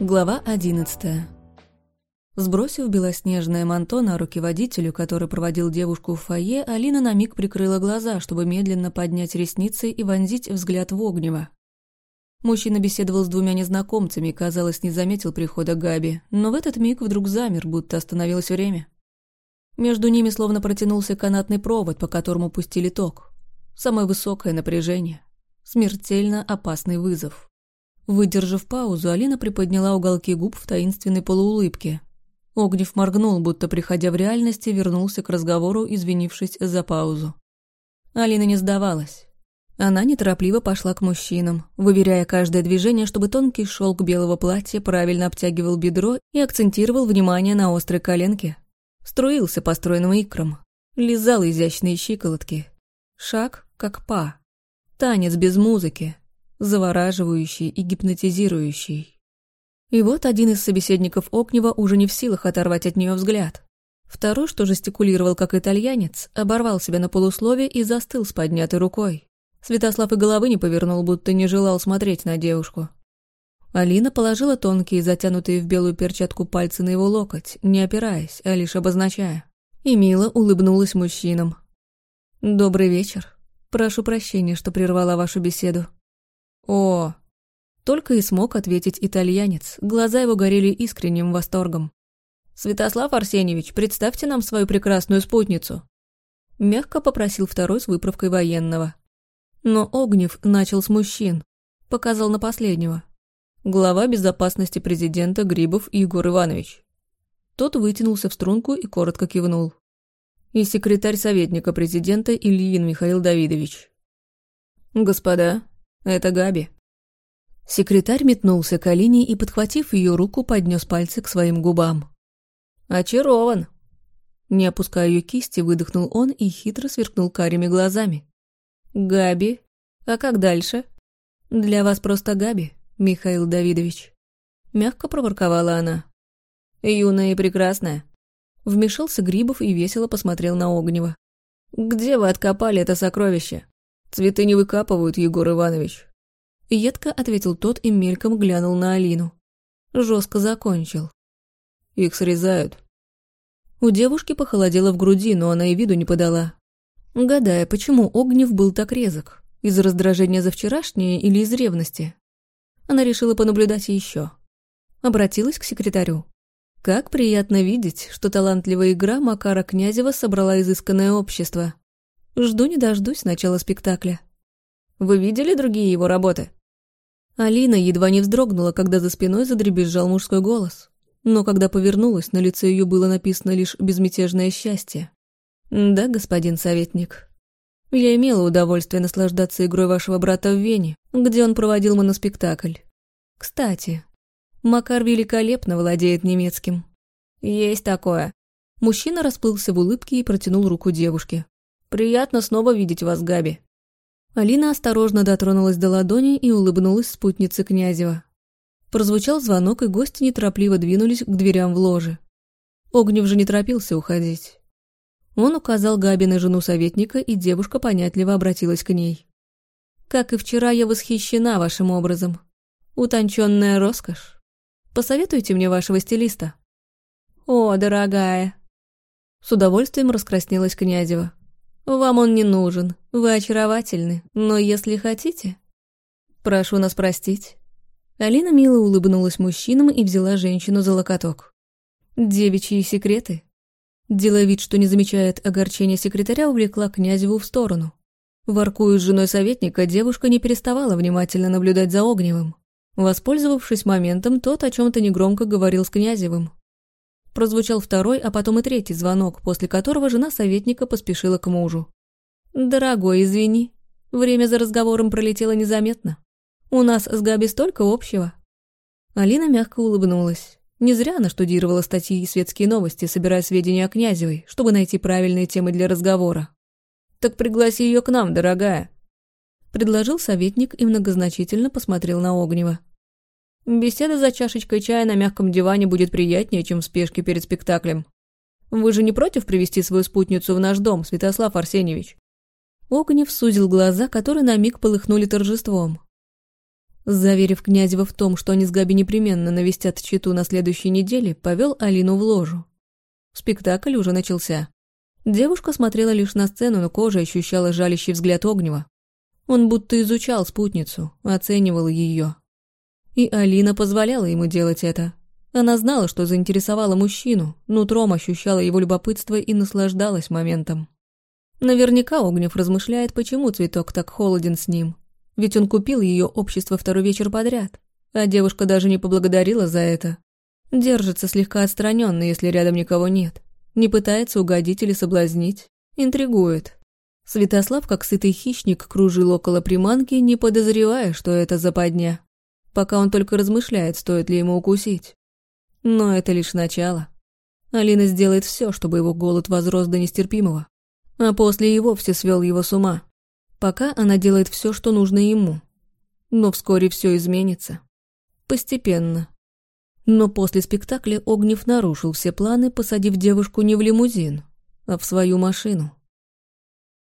Глава 11 Сбросив белоснежное манто на руки водителю, который проводил девушку в фойе, Алина на миг прикрыла глаза, чтобы медленно поднять ресницы и вонзить взгляд в огнево. Мужчина беседовал с двумя незнакомцами и, казалось, не заметил прихода Габи, но в этот миг вдруг замер, будто остановилось время. Между ними словно протянулся канатный провод, по которому пустили ток. Самое высокое напряжение. Смертельно опасный вызов. Выдержав паузу, Алина приподняла уголки губ в таинственной полуулыбке. Огнев моргнул, будто приходя в реальность, вернулся к разговору, извинившись за паузу. Алина не сдавалась. Она неторопливо пошла к мужчинам, выверяя каждое движение, чтобы тонкий шелк белого платья правильно обтягивал бедро и акцентировал внимание на острой коленке. Струился по стройным икрам, лизал изящные щиколотки. Шаг, как па. Танец без музыки, завораживающий и гипнотизирующий. И вот один из собеседников Окнева уже не в силах оторвать от нее взгляд. Второй, что жестикулировал как итальянец, оборвал себя на полуслове и застыл с поднятой рукой. Святослав и головы не повернул, будто не желал смотреть на девушку. Алина положила тонкие, затянутые в белую перчатку пальцы на его локоть, не опираясь, а лишь обозначая. И мило улыбнулась мужчинам. «Добрый вечер. Прошу прощения, что прервала вашу беседу». «О!» Только и смог ответить итальянец, глаза его горели искренним восторгом. «Святослав Арсеньевич, представьте нам свою прекрасную спутницу!» Мягко попросил второй с выправкой военного. Но Огнев начал с мужчин, показал на последнего. Глава безопасности президента Грибов Егор Иванович. Тот вытянулся в струнку и коротко кивнул. И секретарь советника президента Ильин Михаил Давидович. «Господа, это Габи». Секретарь метнулся к Алине и, подхватив ее руку, поднес пальцы к своим губам. «Очарован!» Не опуская ее кисти, выдохнул он и хитро сверкнул карими глазами. «Габи? А как дальше?» «Для вас просто Габи, Михаил Давидович». Мягко проворковала она. «Юная и прекрасная». Вмешался Грибов и весело посмотрел на Огнева. «Где вы откопали это сокровище? Цветы не выкапывают, Егор Иванович. Едко ответил тот и мельком глянул на Алину. Жестко закончил. Их срезают. У девушки похолодело в груди, но она и виду не подала. Гадая, почему Огнев был так резок? Из раздражения за вчерашнее или из ревности? Она решила понаблюдать еще. Обратилась к секретарю. Как приятно видеть, что талантливая игра Макара Князева собрала изысканное общество. Жду не дождусь начала спектакля. Вы видели другие его работы? Алина едва не вздрогнула, когда за спиной задребезжал мужской голос. Но когда повернулась, на лице ее было написано лишь безмятежное счастье. «Да, господин советник. Я имела удовольствие наслаждаться игрой вашего брата в Вене, где он проводил моноспектакль. Кстати, Макар великолепно владеет немецким». «Есть такое». Мужчина расплылся в улыбке и протянул руку девушке. «Приятно снова видеть вас, Габи». Алина осторожно дотронулась до ладони и улыбнулась спутнице Князева. Прозвучал звонок, и гости неторопливо двинулись к дверям в ложе. Огнев же не торопился уходить. Он указал Габи на жену советника, и девушка понятливо обратилась к ней. «Как и вчера, я восхищена вашим образом. Утонченная роскошь. Посоветуйте мне вашего стилиста». «О, дорогая!» С удовольствием раскраснелась Князева. Вам он не нужен, вы очаровательны, но если хотите... Прошу нас простить. Алина мило улыбнулась мужчинам и взяла женщину за локоток. Девичьи секреты. Делая вид, что не замечает огорчения секретаря, увлекла Князеву в сторону. Воркуя с женой советника, девушка не переставала внимательно наблюдать за Огневым. Воспользовавшись моментом, тот о чем то негромко говорил с Князевым. Прозвучал второй, а потом и третий звонок, после которого жена советника поспешила к мужу. «Дорогой, извини. Время за разговором пролетело незаметно. У нас с Габи столько общего». Алина мягко улыбнулась. Не зря она штудировала статьи и светские новости, собирая сведения о Князевой, чтобы найти правильные темы для разговора. «Так пригласи ее к нам, дорогая», — предложил советник и многозначительно посмотрел на Огнева. Беседа за чашечкой чая на мягком диване будет приятнее, чем спешки перед спектаклем. Вы же не против привести свою спутницу в наш дом, Святослав Арсеньевич?» Огнев сузил глаза, которые на миг полыхнули торжеством. Заверив Князева в том, что они с Габи непременно навестят Читу на следующей неделе, повел Алину в ложу. Спектакль уже начался. Девушка смотрела лишь на сцену, но кожа ощущала жалящий взгляд Огнева. Он будто изучал спутницу, оценивал ее. И Алина позволяла ему делать это. Она знала, что заинтересовала мужчину, нутром ощущала его любопытство и наслаждалась моментом. Наверняка Огнев размышляет, почему цветок так холоден с ним. Ведь он купил ее общество второй вечер подряд, а девушка даже не поблагодарила за это. Держится слегка отстраненно, если рядом никого нет. Не пытается угодить или соблазнить. Интригует. Святослав, как сытый хищник, кружил около приманки, не подозревая, что это западня. Пока он только размышляет, стоит ли ему укусить. Но это лишь начало. Алина сделает все, чтобы его голод возрос до нестерпимого. А после и вовсе свел его с ума. Пока она делает все, что нужно ему. Но вскоре все изменится. Постепенно. Но после спектакля Огнев нарушил все планы, посадив девушку не в лимузин, а в свою машину.